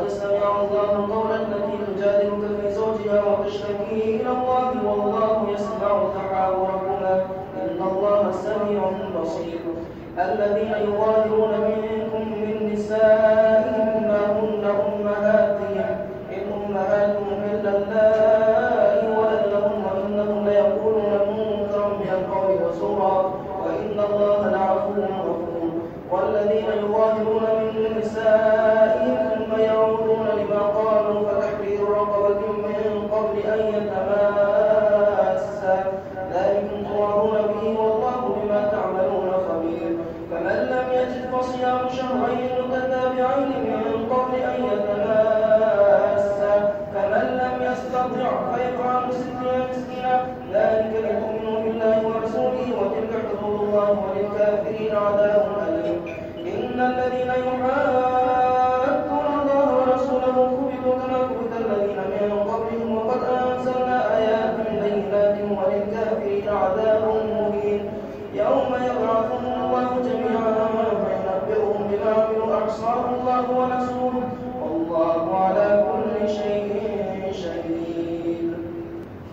لقد سمع الله قول التي تجادلك في زوجها وتشتكي إلى الله والله يسمع تحاوركما إن الله سميع بصير. الذين يظاهرون منكم من نسائهم فيطعم ستين مسكينا. ذلك لتؤمنوا بالله ورسوله وتلك حدود الله وللكافرين عذاب أليم. إن الذين يحادون الله ورسوله كبتوا كما كبت الذين من قبلهم وقد أنزلنا آيات بينات وللكافرين عذاب مهين. يوم يبعثهم الله جميعا فينبئهم بما عملوا أحصاه الله ورسوله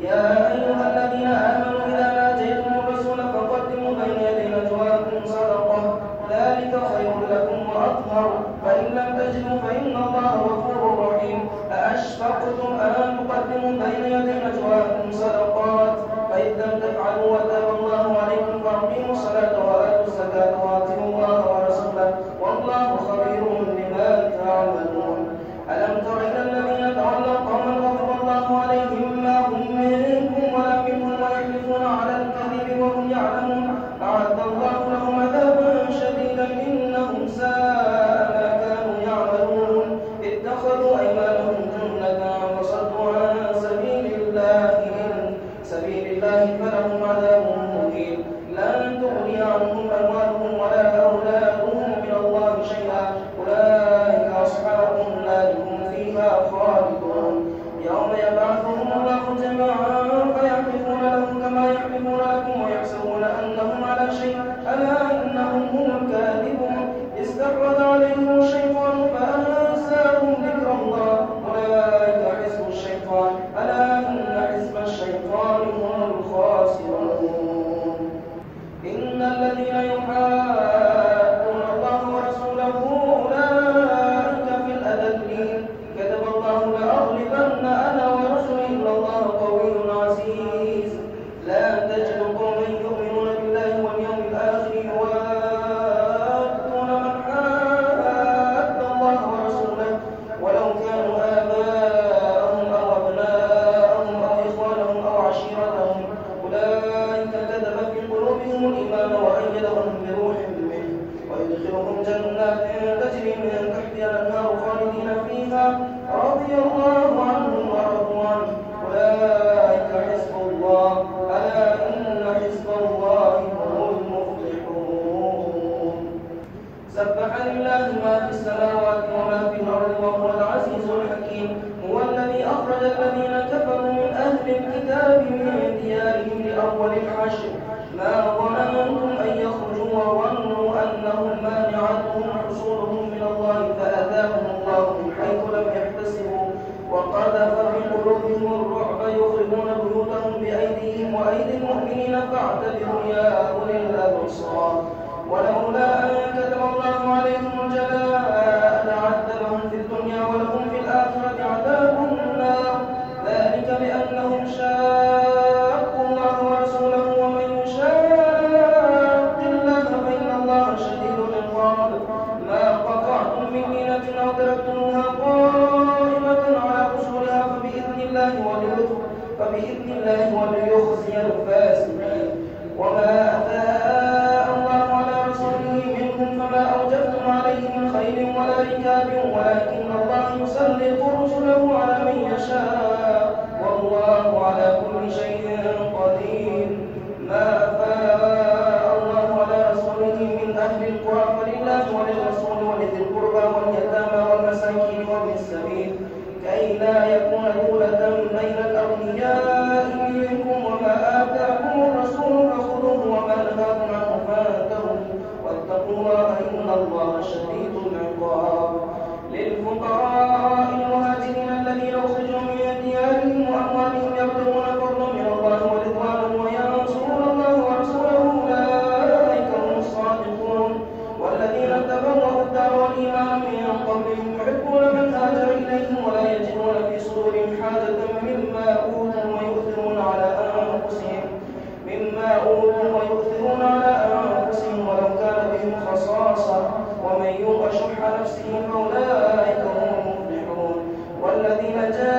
Yeah. الرعب يخربون بيوتهم بأيديهم وأيدي المؤمنين فاعتبروا يا أولي الأبصار. ولولا أن كتب الله عليهم الجلاء لعذبهم في الدنيا ولهم في الآخرة عذاب النار. ذلك بأنهم شاقوا الله ورسوله ومن يشاق الله فإن الله شديد العقاب. ما قطعتم من لينة أو تركتم بإذن الله وليخزي جرح أولئك هم المفلحون والذين جاءوا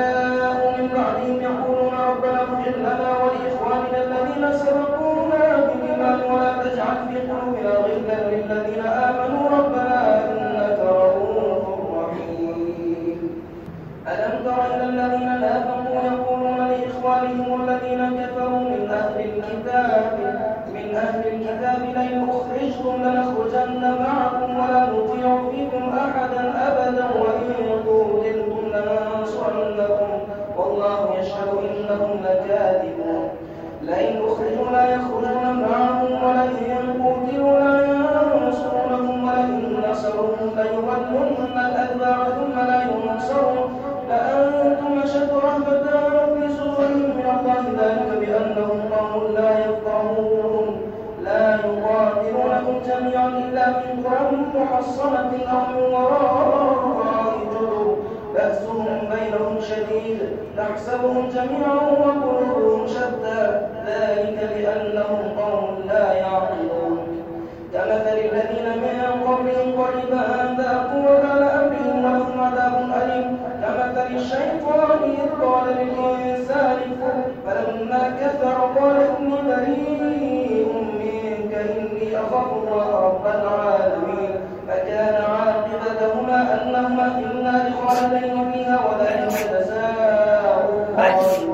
ولم يمل من محصنة عن بأسهم بينهم شديد. جميعا وقلوبهم شتى. ذلك لأنهم قوم 哎。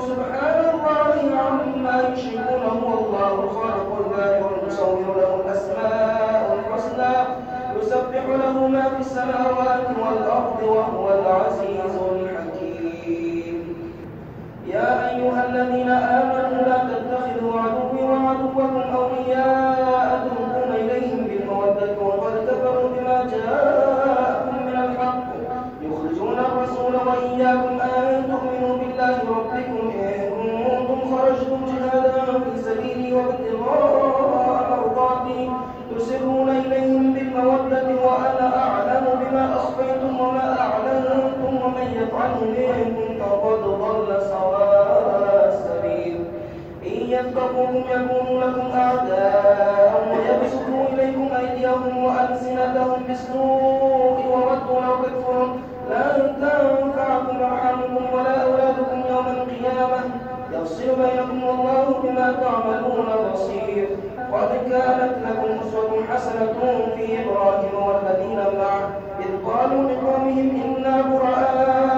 سبحان الله عما يشركون هو الله المصور له الأسماء الحسنى يسبح له ما في السماوات والأرض وهو العزيز الحكيم. يا أيها الذين آمنوا عَيْنِهِمْ فَقَدْ ضَلَّ سَوَاءَ السَّبِيلِ إِنْ يَفْقَهُوهُ يَكُونُوا لَكُمْ أَعْدَاءً وَيَبْسُطُوا إِلَيْكُمْ أَيْدِيَهُمْ وَأَلْسِنَتَهُمْ بِالسُّوءِ وَرَدُّوا لَوْ تَكْفُرُونَ لَنْ تَنفَعَكُمْ أَرْحَامُكُمْ وَلَا أَوْلَادُكُمْ يَوْمَ الْقِيَامَةِ. يَفْصِلُ بَيْنَكُمْ وَاللَّهُ بِمَا تَعْمَلُونَ بَصِيرٌ. قد كانت لكم أسوة حسنة في إبراهيم والذين معه. إذ قالوا لقومهم إنا براء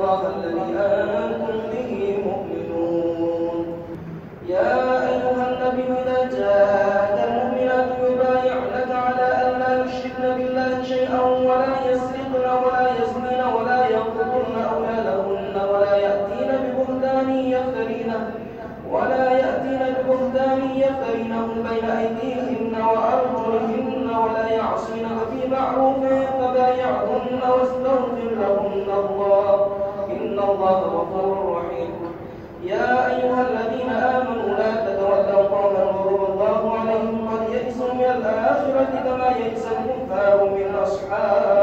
الله الذي أنتم به مؤمنون. يا أيها النبي إذا جاءك المؤمنات يبايعنك على أن لا يشركن بالله شيئا ولا يسرقن ولا يزنين ولا يقتلن أولادهن ولا يأتين ببهتان يفترينه ولا يأتين ببهتان يفترينه بين أيديهن وأرجلهن ولا يعصينك في معروف فبايعهن واستغفر لهن الله إن الله غفور رحيم يا أيها الذين آمنوا لا تتولوا قوما غضب الله عليهم قد يئسوا من الآخرة كما يئس الكفار من أصحاب